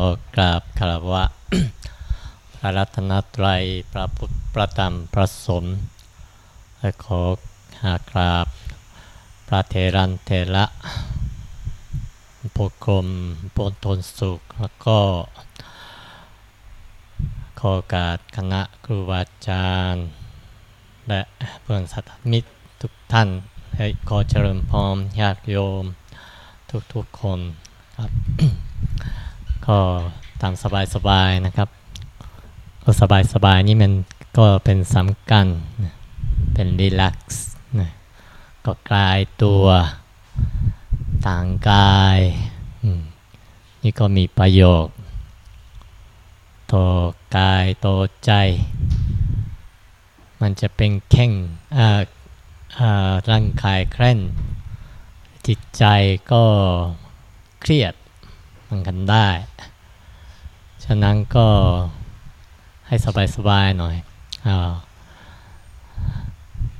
อกราบคารวะ พระรัตนตรัย พระพุทธพระธรรมพระสงฆ์และขอหากราบ พระเทรันเทระโพกรมโพนทนสุข แล้วก็ ขอกาสคณะครูบาอาจารย์ และเพื่อนสัตมิตรทุกท่านให้ขอเจริญพรญาติโยมทุกๆคนครับ ก็ตามสบายๆนะครับ ก็สบายๆนี่มันก็เป็นสำคัญเป็นรีแลกซ์นะก็กลายตัวต่างกายนี่ก็มีประโยชน์ต่อกายต่อใจ มันจะเป็นแข่งร่างกายเคร่นจิตใจก็เครียด มันกันได้ ฉะนั้นก็ให้สบายๆหน่อยอา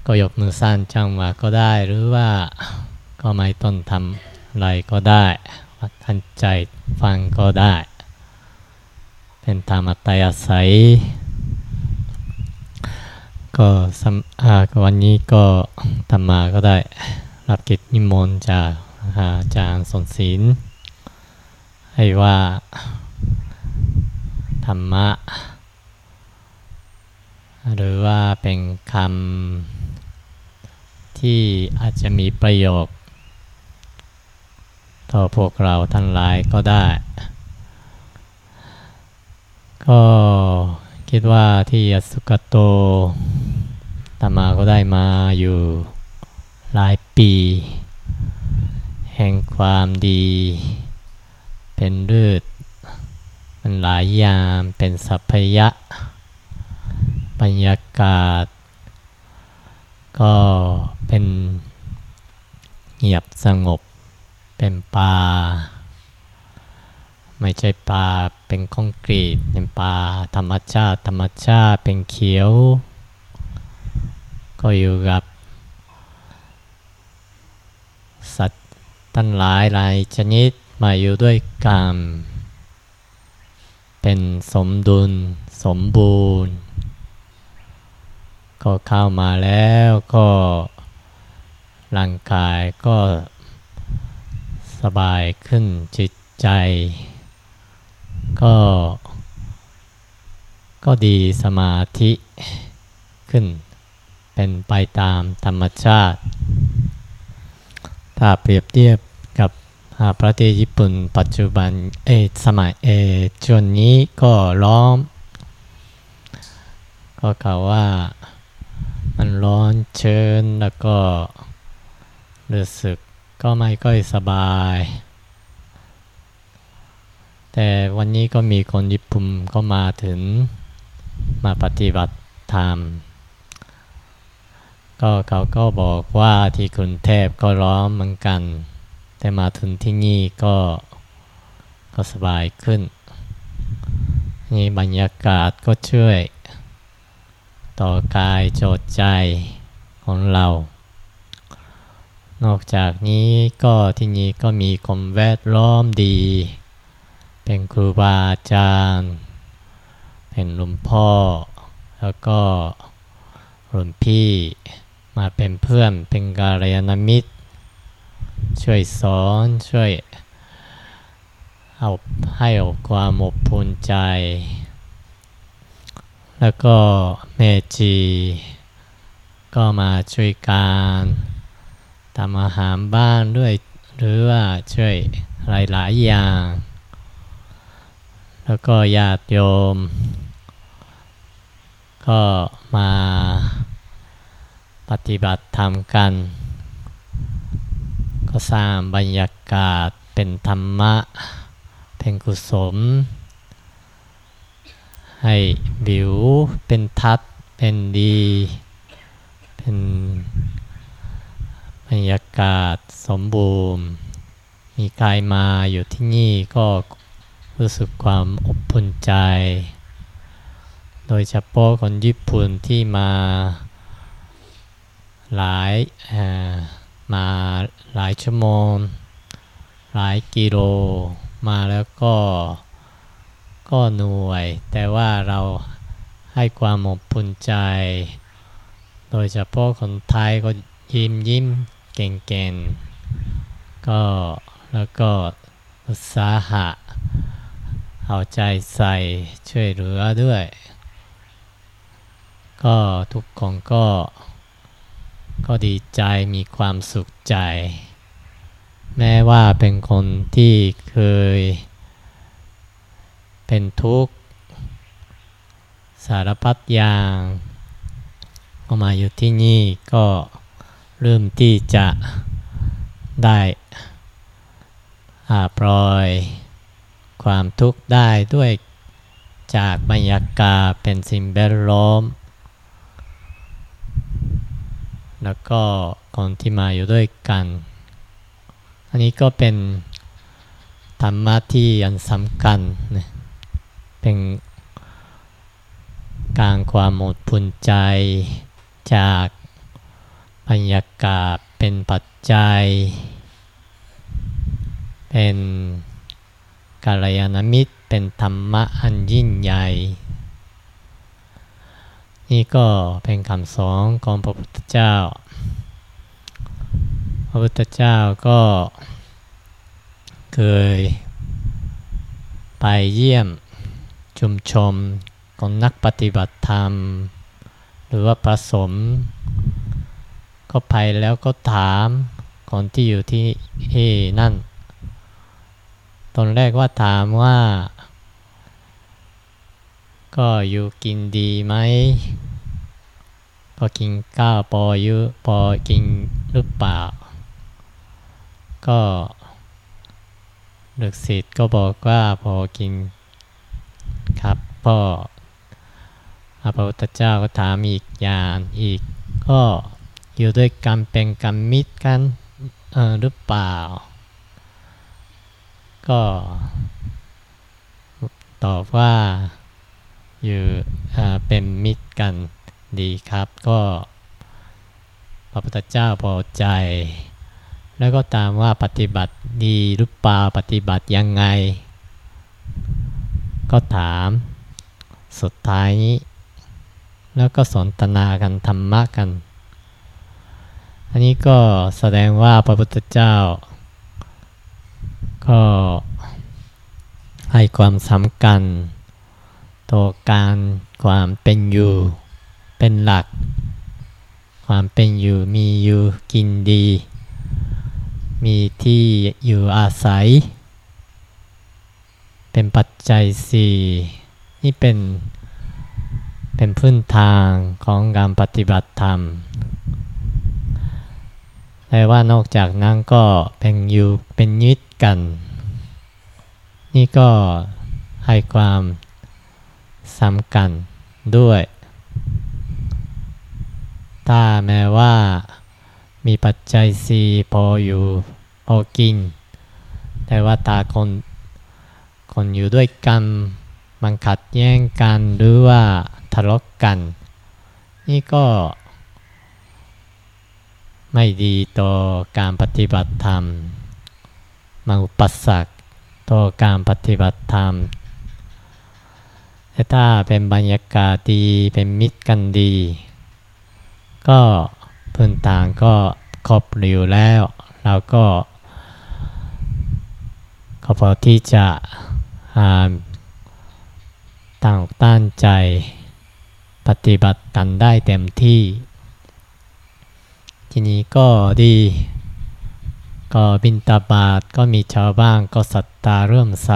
ก็ยกมือสั้นจังหวะก็ได้หรือว่าก็ไม่ต้องทำอะไรก็ได้ว่าทันใจฟังก็ได้ เป็นธรรมอัตยาศัยก็สอาวันนี้ก็ธรรมาก็ได้รับกิจนิมนต์จากอาจารย์สนศิลป์ ให้ว่าธรรมะ หรือว่าเป็นคำที่อาจจะมีประโยชน์ต่อพวกเราทั้งหลายก็ได้ ก็คิดว่าที่ยสุกโตธรรมาก็ได้มาอยู่หลายปี แห่งความดี เป็นรืดมันหลายยาม เป็นสัพพยะ บรรยากาศ ก็เป็นเงียบสงบ เป็นป่า ไม่ใช่ป่าเป็นคอนกรีต เป็นป่าธรรมชาติ ธรรมชาติเป็นเขียว ก็อยู่กับสัตว์ตั้งหลายหลายชนิด มาอยู่ด้วยกันเป็นสมดุลสมบูรณ์ ก็เข้ามาแล้วก็ร่างกายก็สบายขึ้นจิตใจ ก็ ก็ดีสมาธิขึ้น เป็นไปตามธรรมชาติ ถ้าเปรียบเทียบกับ ประเทศญี่ปุ่นปัจจุบันเอสมัยเอช่วงนี้ก็ร้อนก็กล่าวว่ามันร้อนเชิญแล้วก็รู้สึกก็ไม่ค่อยสบาย แต่วันนี้ก็มีคนญี่ปุ่นก็มาถึงมาปฏิบัติธรรม ก็เขาก็บอกว่าที่กรุงเทพก็ร้อนเหมือนกัน แต่มาถึงที่นี่ก็ก็สบายขึ้น นี่บรรยากาศก็ช่วย ต่อกายโจดใจของเรา นอกจากนี้ก็ที่นี่ก็มีคนแวดล้อมดี เป็นครูบาอาจารย์ เป็นหลวงพ่อ แล้วก็รุ่นพี่มาเป็นเพื่อนเป็นกาลยานมิตร ช่วยสอนช่วยเอาให้เอาความอบอุ่นใจ แล้วก็เมจี ก็มาช่วยการทำอาหารบ้านด้วยหรือว่าช่วยหลายๆอย่าง แล้วก็ญาติโยม ก็มาปฏิบัติธรรมกัน ก็สร้างบรรยากาศเป็นธรรมะ เป็นกุศล ให้บิวเป็นทัศเป็นดี เป็นบรรยากาศสมบูรณ์ มีกายมาอยู่ที่นี่ก็รู้สึกความอบอุ่นใจ โดยเฉพาะคนญี่ปุ่นที่มาหลายอ่อ มาหลายชั่วโมง หลายกิโล มาแล้วก็ก็หน่วย แต่ว่าเราให้ความอบอุ่นใจ โดยเฉพาะคนไทยก็ยิ้มยิ้มเก่งๆก็แล้วก็อุตสาหะ เอาใจใส่ช่วยเหลือด้วย ก็ทุกคนก็ ก็ดีใจมีความสุขใจ แม้ว่าเป็นคนที่เคย เป็นทุกข์ สารพัดอย่างก็มาอยู่ที่นี่ก็เริ่มที่จะได้อาปล่อยความทุกข์ได้ด้วยจากบรรยากาศเป็นสิ่งแวดล้อม แล้วก็คนที่มาอยู่ด้วยกัน อันนี้ก็เป็นธรรมะที่อันสำคัญนะเป็นการความหมดพุนใจจากบรรยากาศเป็นปัจจัย เป็นกาลยานมิตร เป็นธรรมะอันยิ่งใหญ่ นี่ก็เป็นคำสอนของพระพุทธเจ้า พระพุทธเจ้าก็เคยไปเยี่ยมชุมชมของนักปฏิบัติธรรม หรือว่าประสม ก็ไปแล้วก็ถามคนที่อยู่ที่เอนั่น ตอนแรกว่าถามว่า ก็อยู่กินดีไหม ก็กินก้าวปออยุปอกินหรือเปล่า ก็ฤกษิตก็บอกว่าพอกินครับพ่อพระพุทธเจ้าก็ถามอีกอย่างอีก ก็อยู่ด้วยกันเป็นกรรมมิตรกันหรือเปล่า ก็ตอบว่า อยู่เป็นมิตรกันดีครับ ก็พระพุทธเจ้าพอใจ แล้วก็ตามว่าปฏิบัติดีหรือเปล่าปฏิบัติยังไง ก็ถามสุดท้ายนี้ แล้วก็สนทนากันธรรมะกัน อันนี้ก็แสดงว่าพระพุทธเจ้า ก็ให้ความสำคัญ ต่อการความเป็นอยู่ เป็นหลัก ความเป็นอยู่มีอยู่กินดี มีที่อยู่อาศัย เป็นปัจจัยสี่นี่เป็นเป็นพื้นทางของการปฏิบัติธรรมแต่ว่านอกจากนั้นก็เป็นอยู่เป็นยึดกัน นี่ก็ให้ความ สำคัญด้วย ถ้าแม้ว่ามีปัจจัยสี่พออยู่พอกิน แต่ว่าตาคนคนอยู่ด้วยกันมันขัดแย้งกันหรือว่าทะเลาะกกัน นี่ก็ไม่ดีต่อการปฏิบัติธรรมมาอุปสรรคต่อการปฏิบัติธรรม แต่ถ้าเป็นบรรยากาศดีเป็นมิตรกันดี ก็พื้นทางก็ครบเร็วแล้วเราก็ก็พอที่จะตั้งตั้งใจปฏิบัติกันได้เต็มที่ ทีนี้ก็ดี ก็บินตาบาทก็มีชาวบ้านก็ศรัทธาเริ่มใส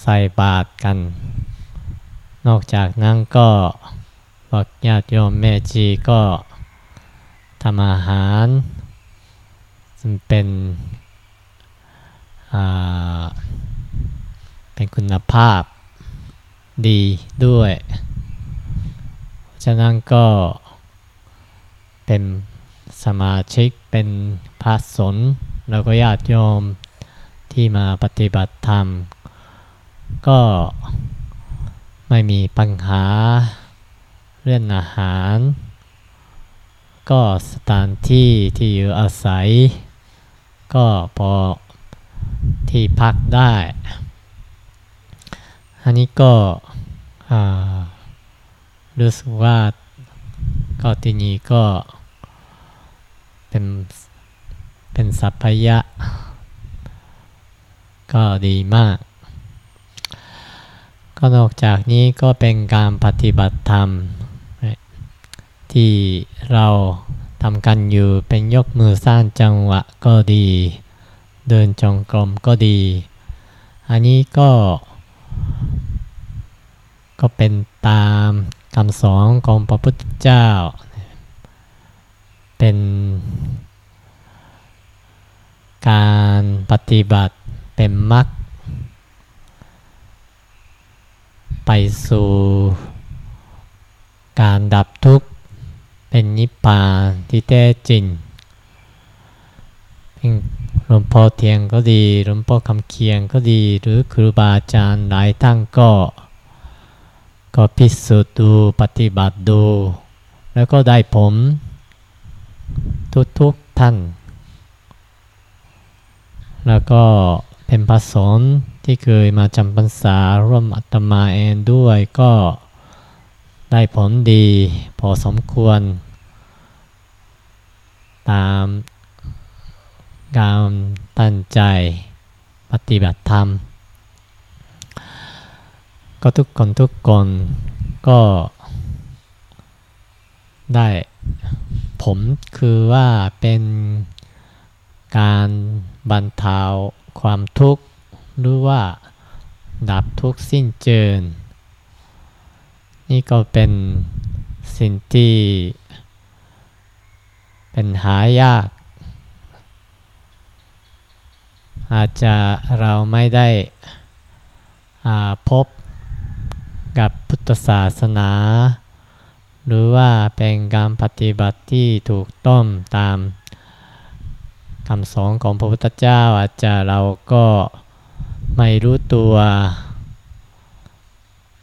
ใส่บาตรกัน นอกจากนั้นก็บอกญาติโยมแม่จีก็ทำอาหารซึ่งเป็นเป็นคุณภาพดีด้วย ฉะนั้นก็เป็นสมาชิกเป็นพระสนแล้วก็ญาติโยมที่มาปฏิบัติธรรม ก็ไม่มีปัญหาเรื่องอาหาร ก็สถานที่ที่อยู่อาศัย ก็พอที่พักได้ อันนี้ก็รู้สึกว่าก็ที่นี้ก็เป็นเป็นสัพพยะ ก็ดีมาก ก็นอกจากนี้ก็เป็นการปฏิบัติธรรม ที่เราทำกันอยู่เป็นยกมือสร้างจังหวะก็ดี เดินจงกรมก็ดี อันนี้ก็ ก็เป็นตามคำสอนของพระพุทธเจ้า เป็นการปฏิบัติเป็นมรรค ไปสู่การดับทุกข์เป็นนิพพานที่แท้จริงหลวงพ่อเทียงก็ดีหลวงพ่อคำเคียงก็ดีหรือครูบาอาจารย์หลายท่านก็ ก็พิสูจน์ดูปฏิบัติดู แล้วก็ได้ผม ทุกๆท่าน แล้วก็เป็นพระสงฆ์ ที่เคยมาจำพรรษาร่วมอัตมาเองด้วยก็ได้ผลดีพอสมควร ตามการตั้งใจปฏิบัติธรรม ก็ทุกคนทุกคนก็ได้ผมคือว่าเป็นการบรรเทาความทุกข์ รือว่า ดับทุกสิ้นเจิญ นี่ก็เป็นสิ่งที่ เป็นหายาก อาจจะเราไม่ได้พบกับพุทธศาสนา หรือว่าเป็นการปฏิบัติที่ถูกต้องตามคำสอนของพระพุทธเจ้าอาจจะเราก็ ไม่รู้ตัว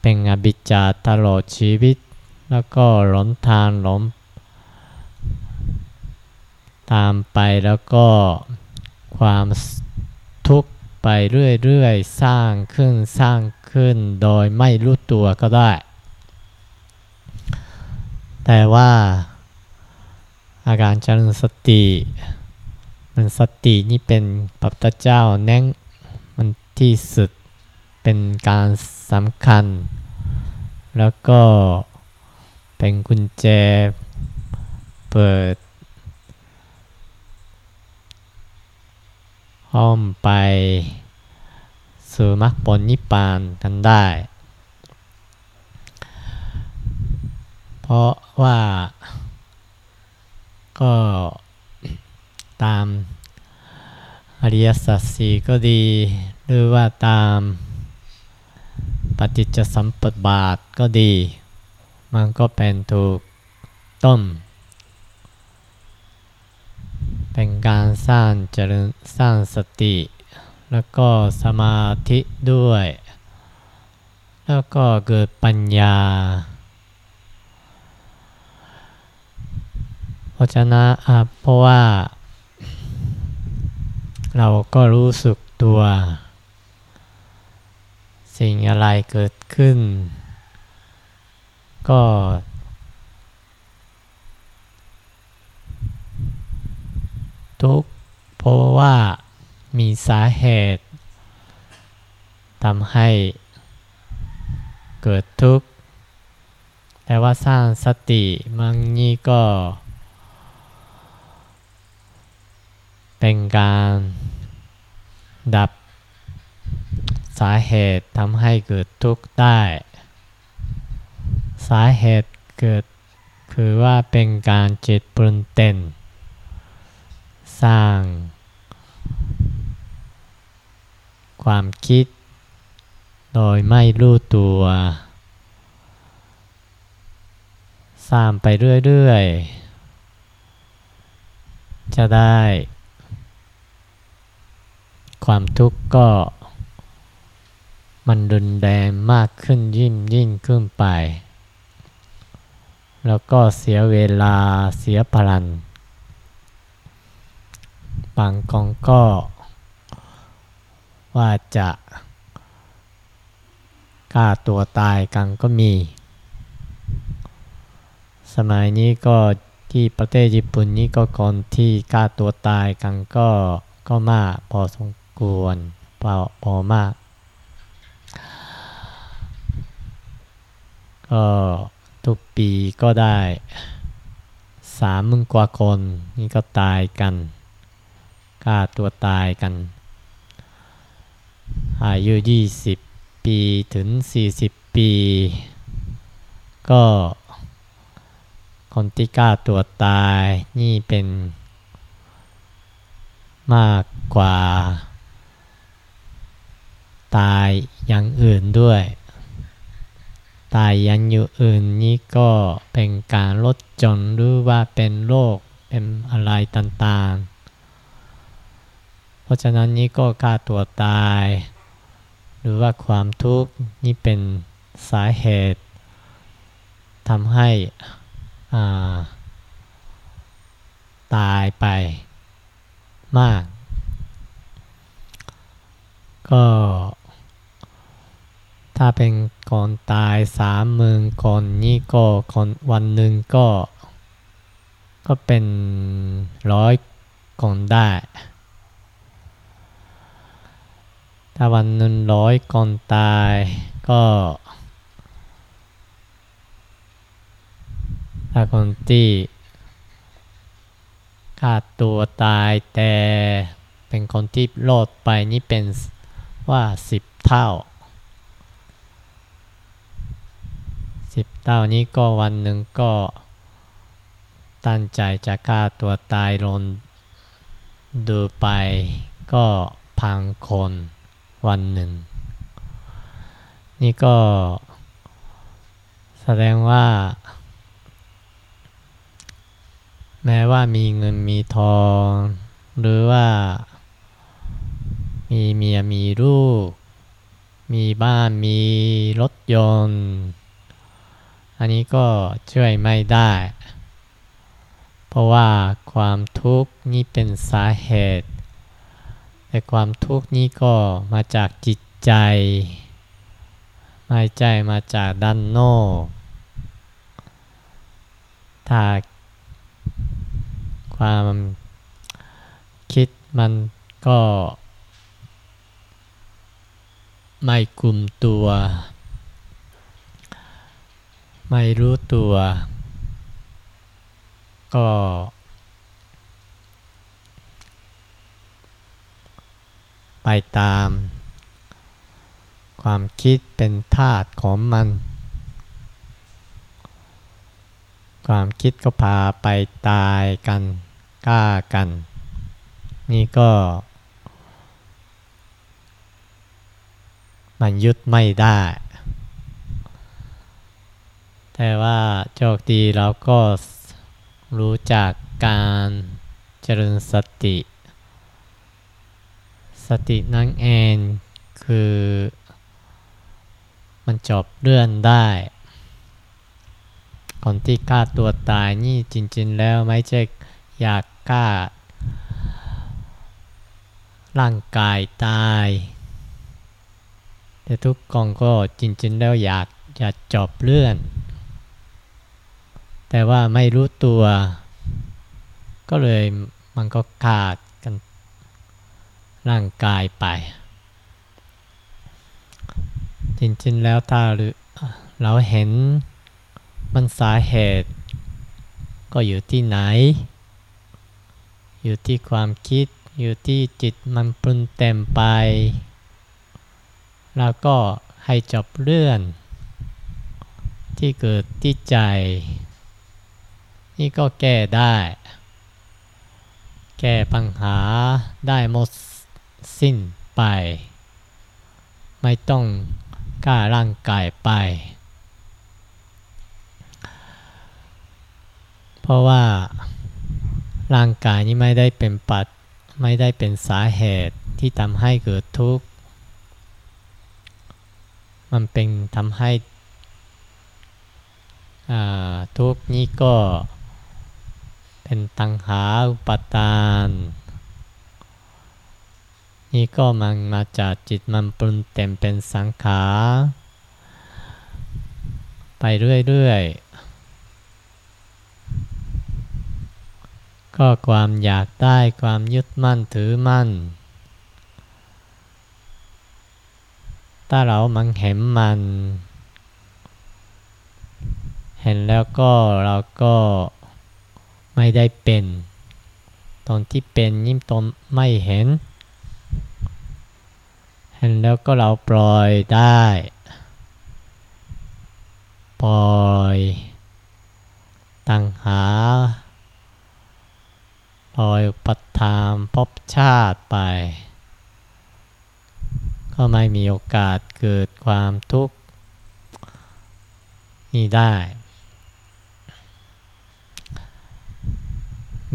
เป็นอภิจาตลอดชีวิต แล้วก็หลงทางหลงตามไปแล้วก็ความทุกข์ไปเรื่อยๆ สร้างขึ้นสร้างขึ้นโดยไม่รู้ตัวก็ได้ แต่ว่าอาการเจริญสติมันสตินี่เป็นพระพุทธเจ้าแน่ง ที่สุดเป็นการสำคัญ แล้วก็เป็นกุญแจเปิด ห้อมไป สู่มรรคผลนิพพานกันได้ เพราะว่าก็ตามอริยสัจสี่ก็ดี หรือว่าตามปฏิจจสัมปบาทก็ดี มันก็เป็นถูกต้นเป็นการสร้างเจริญสร้างสติ แล้วก็สมาธิด้วย แล้วก็เกิดปัญญาเพราะฉะนั้นเพราะว่า เราก็รู้สึกตัว สิ่งอะไรเกิดขึ้น ก็ ทุกเพราะว่ามีสาเหตุทำให้เกิดทุกข์ แต่ว่าสร้างสติมันนี่ก็ เป็นการดับ สาเหตุทำให้เกิดทุกข์ได้ สาเหตุเกิดคือว่าเป็นการจิตปรุนเต้น สร้าง ความคิด โดยไม่รู้ตัว สร้างไปเรื่อยๆ จะได้ ความทุกข์ก็ มันรุนแรงมากขึ้นยิ่งยิ่งขึ้นไป แล้วก็เสียเวลาเสียพลังบางกองก็ ว่าจะฆ่าตัวตายกันก็มี สมัยนี้ก็ที่ประเทศญี่ปุ่นนี้ก็คนที่ฆ่าตัวตายกันก็ก็มากพอสมควรพอพอมาก ก็ทุกปีก็ได้สามมื่นกว่าคนนี่ก็ตายกันฆ่าตัวตายกัน อายุ 20 ปีถึง 40 ปี ก็คนที่ฆ่าตัวตายนี่เป็นมากกว่า ตายอย่างอื่นด้วย ตายยังอยู่อื่นนี่ก็เป็นการลดจนหรือว่าเป็นโรคเป็นอะไรต่างๆ เพราะฉะนั้นนี่ก็ฆ่าตัวตาย หรือว่าความทุกข์นี่เป็นสาเหตุทำให้ตายไปมาก ก็ถ้าเป็น คนตายสามหมื่นคนนี่ก็คนวันหนึ่งก็ ก็เป็นร้อยคนได้ ถ้าวันหนึ่งร้อยคนตายก็ถ้าคนที่ฆ่าตัวตายแต่เป็นคนที่รอดไปนี่เป็นว่าสิบเท่า สิบเท่านี้ก็วันหนึ่งก็ ตั้งใจจะฆ่าตัวตายลงดูไปก็พังคนวันหนึ่ง นี่ก็แสดงว่า แม้ว่ามีเงินมีทอง หรือว่า มีเมียมีลูก มีบ้านมีรถยนต์ อันนี้ก็ช่วยไม่ได้ เพราะว่าความทุกข์นี่เป็นสาเหตุ แต่ความทุกข์นี้ก็มาจากจิตใจไม่ใจมาจากด้านนอก ถ้าความคิดมันก็ไม่กุมตัว ไม่รู้ตัว ก็ ไปตาม ความคิดเป็นธาตุของมัน ความคิดก็พาไปตายกันกล้ากัน นี่ก็ มันยึดไม่ได้ แต่ว่าโชคดีเราก็รู้จักการเจริญสติ สตินั่นเองคือ มันจบเรื่องได้ คนที่ฆ่าตัวตายนี่จริง ๆ แล้วไม่ใช่อยากฆ่า ร่างกายตาย แต่ทุกคนก็จริง ๆ แล้วอยากจะจบเรื่อง แต่ว่าไม่รู้ตัว ก็เลยมันก็ขาดกันร่างกายไป จริงๆแล้วถ้าเราเห็นมันสาเหตุ ก็อยู่ที่ไหน อยู่ที่ความคิด อยู่ที่จิตมันปรุงเต็มไป แล้วก็ให้จบเรื่องที่เกิดที่ใจ นี่ก็แก้ได้ แก้ปัญหาได้หมดสิ้นไป ไม่ต้องกล้าร่างกายไป เพราะว่าร่างกายนี้ไม่ได้เป็นปัดไม่ได้เป็นสาเหตุที่ทำให้เกิดทุกข์ มันเป็นทำให้ทุกข์นี้ก็ เป็นตังหาอุปทาน นี่ก็มันมาจากจิตมันปรุงเต็มเป็นสังขารไปเรื่อยๆ ก็ความอยากได้ความยึดมั่นถือมั่น ถ้าเรามันเห็นมัน เห็นแล้วก็เราก็ ไม่ได้เป็น ตอนที่เป็นยิ่งตนไม่เห็น เห็นแล้วก็เราปล่อยได้ ปล่อยตังหา ปล่อยปัตตามภพชาติไป ก็ไม่มีโอกาสเกิดความทุกข์นี้ได้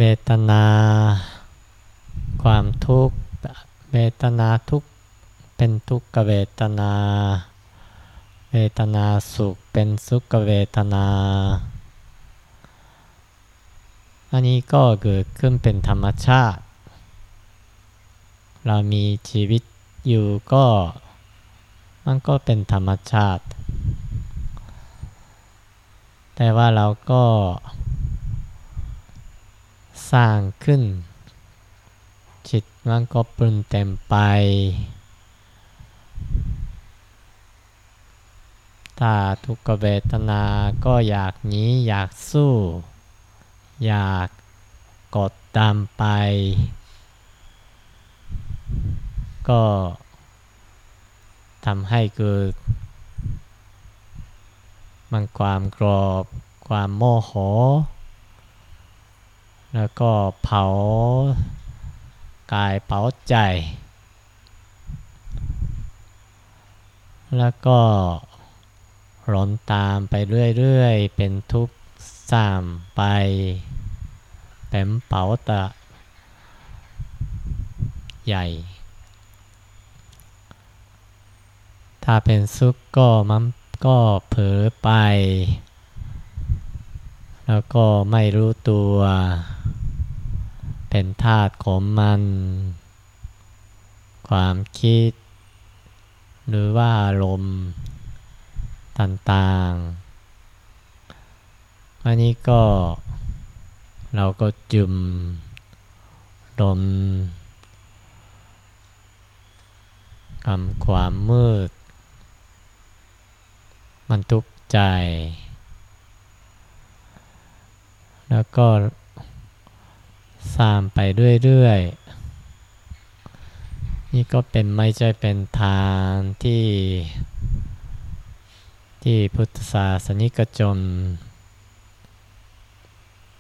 เวทนา ความทุกข์เวทนาทุกเป็นทุกขเวทนา เวทนาสุขเป็นสุขเวทนา อันนี้ก็เกิดขึ้นเป็นธรรมชาติ เรามีชีวิตอยู่ก็มันก็เป็นธรรมชาติ แต่ว่าเราก็ สร้างขึ้น จิตมันก็ปรุงเต็มไป ถ้าทุกขเวทนาก็อยากหนีอยากสู้ อยากกดตามไป ก็ทำให้เกิดมันความกรอบ ความโมโห แล้วก็เผากายเผาใจ แล้วก็หลนตามไปเรื่อยๆ เป็นทุกข์สามไปเต็มเป๋าตะ ใหญ่ ถ้าเป็นสุขก็มันก็เผลอไป แล้วก็ไม่รู้ตัว เป็นธาตุของมัน ความคิด หรือว่าอารมณ์ต่างๆ อันนี้ก็เราก็จุมดมกำความมืด มันทุกข์ใจ แล้วก็ สร้างไปเรื่อยๆ นี่ก็เป็นไม่ใช่เป็นทางที่ ที่พุทธศาสนิกชน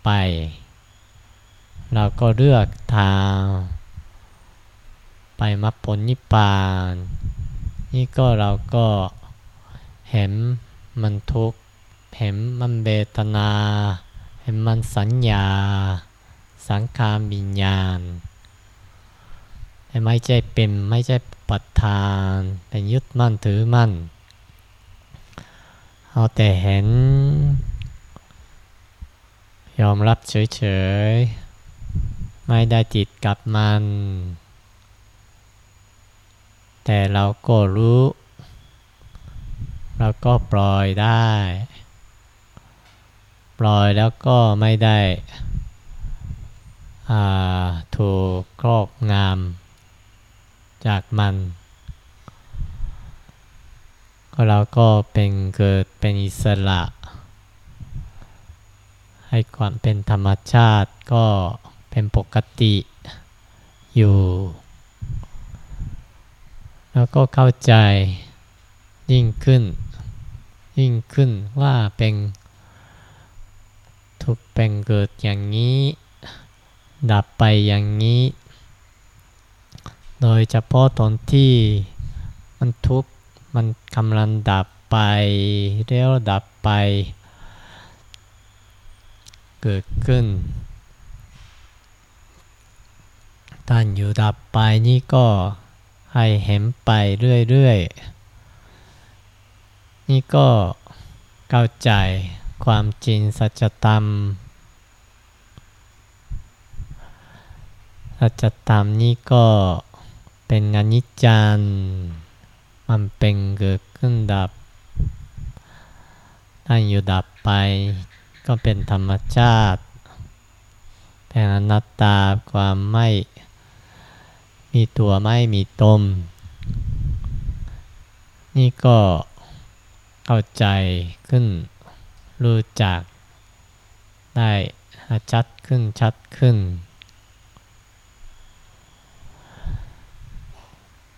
ไป เราก็เลือกทาง ไปมรรคผลนิพพาน นี่ก็เราก็เห็นมันทุกข์เห็นมันเบตนา เห็นมันสัญญา สังขารวิญญาณ ไม่ใช่เป็นไม่ใช่ปัจทานเป็นยึดมั่นถือมั่น เอาแต่เห็น ยอมรับเฉยๆ ไม่ได้จิตกับมัน แต่เราก็รู้ เราก็ปล่อยได้ ปล่อยแล้วก็ไม่ได้ ถูกครอบงาม จากมันก็เราก็เป็นเกิดเป็นอิสระ ให้ความเป็นธรรมชาติก็เป็นปกติอยู่ แล้วก็เข้าใจยิ่งขึ้น ยิ่งขึ้นว่าเป็นทุกเป็นเกิดอย่างนี้ ดับไปอย่างนี้ โดยเฉพาะตอนที่มันทุกข์มันกำลังดับไปแล้วดับไป เกิดขึ้นท่านอยู่ดับไปนี่ก็ให้เห็นไปเรื่อยๆ นี่ก็เข้าใจความจริงสัจธรรม สัจธรรมนี่ก็เป็นอนิจจังมันเป็นเกิดขึ้นดับตั้งอยู่ดับไป ก็เป็นธรรมชาติเป็นอนัตตาความไม่มีตัวไม่มีตนนี่ก็เข้าใจขึ้น รู้จักได้ชัดขึ้นชัดขึ้น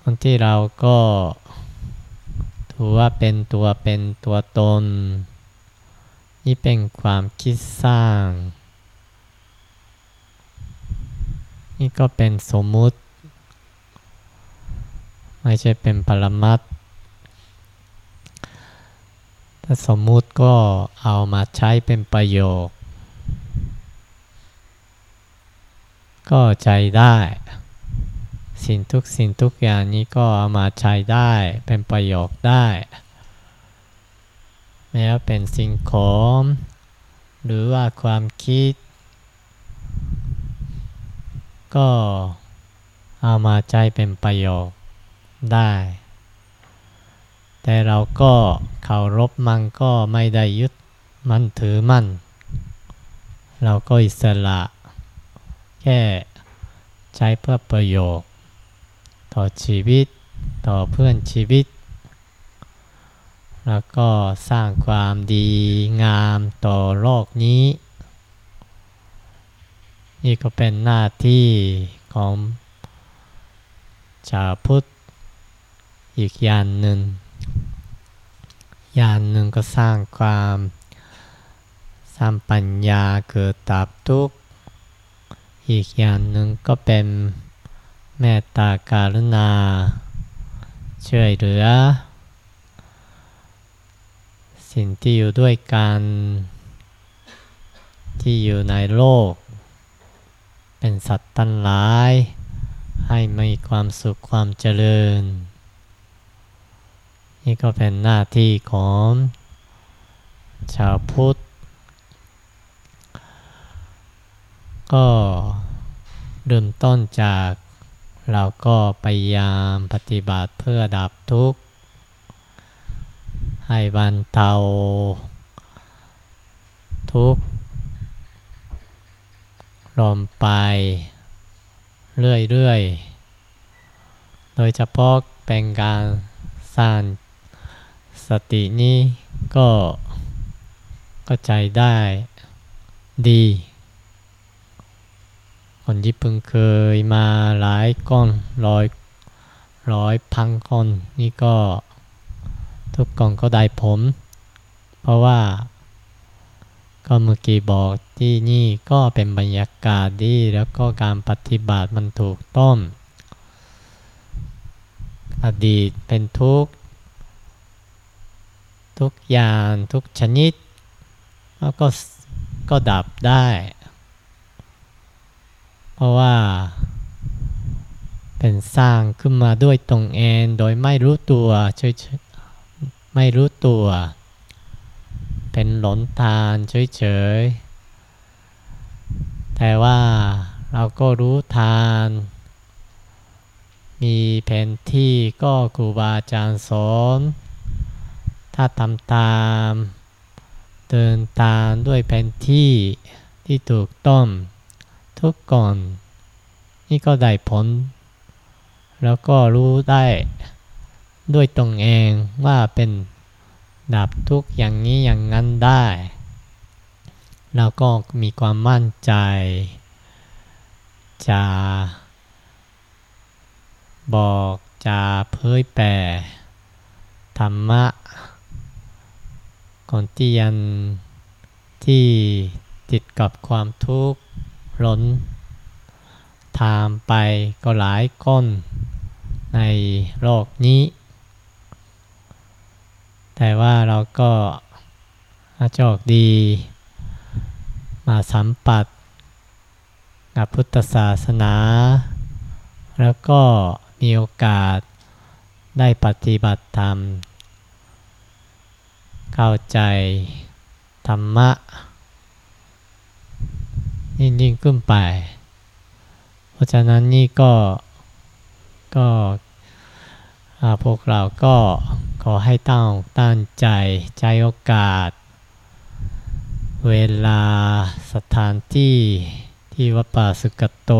คนที่เราก็ถือว่าเป็นตัวเป็นตัวตน นี่เป็นความคิดสร้าง นี่ก็เป็นสมมุติ ไม่ใช่เป็นปรมัตถ้าสมมุติก็เอามาใช้เป็นประโยค ก็ใจได้ สิ่งทุกสิ่งทุกอย่างนี้ก็เอามาใช้ได้เป็นประโยชน์ได้ แม้ว่าเป็นสิ่งของ หรือว่าความคิด ก็เอามาใช้เป็นประโยชน์ได้ แต่เราก็เคารพมันก็ไม่ได้ยึดมันถือมัน เราก็อิสระ แค่ใช้เพื่อประโยชน์ ต่อชีวิต ต่อเพื่อนชีวิต แล้วก็สร้างความดีงามต่อโลกนี้ นี่ก็เป็นหน้าที่ของชาวพุทธอีกอย่างหนึ่งอย่างหนึ่งก็สร้างความสร้างปัญญาเกิดตับทุกข์อีกอย่างหนึ่งก็เป็น เมตตาการุณา ช่วยเหลือ สิ่งที่อยู่ด้วยกัน ที่อยู่ในโลก เป็นสัตว์ตั้งหลาย ให้มีความสุขความเจริญ นี่ก็เป็นหน้าที่ของชาวพุทธ ก็เริ่มต้นจาก เราก็พยายามปฏิบัติเพื่อดับทุกข์ ให้บรรเทาทุกข์ลมไป เรื่อยๆ โดยเฉพาะเป็นการสร้างสตินี้ก็ก็ใจได้ดี คนญี่ปุ่นเคยมาหลายก้อนร้อยร้อยพังคนนี่ก็ทุกกอนก็ได้ผม เพราะว่าก็เมื่อกี้บอกที่นี่ก็เป็นบรรยากาศดีแล้วก็การปฏิบัติมันถูกต้องอดีตเป็นทุกทุกอย่างทุกชนิดแล้วก็ก็ดับได้ ราะว่า เป็นสร้างขึ้นมาด้วยตรงเองโดยไม่รู้ตัวเฉยไม่รู้ตัว เป็นหลนทานเฉยๆแต่ว่าเราก็รู้ทาน มีแผนที่ก็ครูบาอาจารย์สอนถ้าทำตาม เดินตามด้วยแผนที่ที่ถูกต้อง ทุกก่อน นี่ก็ได้ผล แล้วก็รู้ได้ด้วยตรงเองว่าเป็นดับทุกอย่างนี้อย่างนั้นได้แล้วก็มีความมั่นใจ จะบอกจะเผยแผ่ธรรมะคนที่ยันที่ติดกับความทุกข์ ล้นทามไปก็หลายก้นในโลกนี้ แต่ว่าเราก็โชคดี มาสัมผัสกับพุทธศาสนา แล้วก็มีโอกาสได้ปฏิบัติธรรม เข้าใจธรรมะ ยิ่งๆขึ้นไป เพราะฉะนั้นนี่ก็ก็พวกเราก็ขอให้ตั้งตั้งใจใจโอกาส เวลาสถานที่ที่วัดป่าสุกโต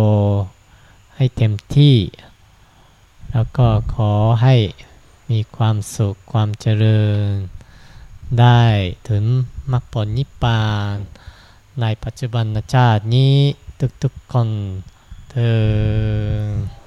ให้เต็มที่ แล้วก็ขอให้มีความสุขความเจริญ ได้ถึงมรรคผลนิพพาน ในปัจจุบันชาตินี้ทุกๆคนเธอ